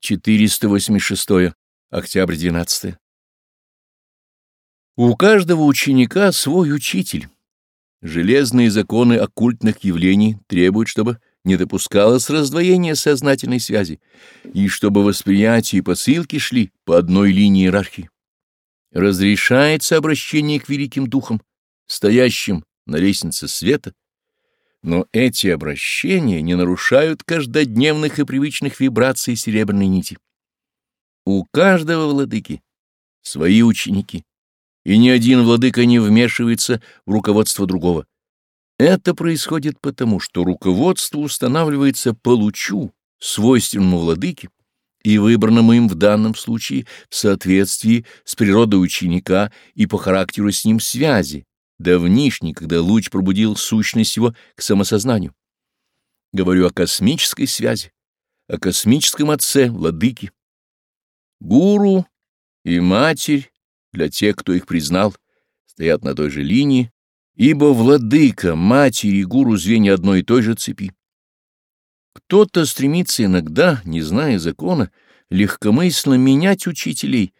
486. Октябрь 12. У каждого ученика свой учитель. Железные законы оккультных явлений требуют, чтобы не допускалось раздвоение сознательной связи и чтобы восприятие и посылки шли по одной линии иерархии. Разрешается обращение к великим духам, стоящим на лестнице света, но эти обращения не нарушают каждодневных и привычных вибраций серебряной нити. У каждого владыки свои ученики, и ни один владыка не вмешивается в руководство другого. Это происходит потому, что руководство устанавливается по лучу, свойственному владыке, и выбранному им в данном случае в соответствии с природой ученика и по характеру с ним связи, давнишний, когда луч пробудил сущность его к самосознанию. Говорю о космической связи, о космическом отце, владыке. Гуру и матерь, для тех, кто их признал, стоят на той же линии, ибо владыка, матерь и гуру — звенья одной и той же цепи. Кто-то стремится иногда, не зная закона, легкомысленно менять учителей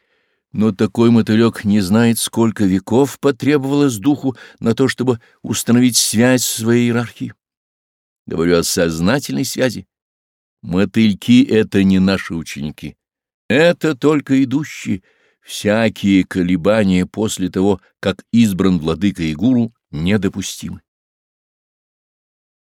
но такой мотылек не знает, сколько веков потребовалось духу на то, чтобы установить связь в своей иерархии. Говорю о сознательной связи. Мотыльки — это не наши ученики. Это только идущие. Всякие колебания после того, как избран владыка и гуру, недопустимы.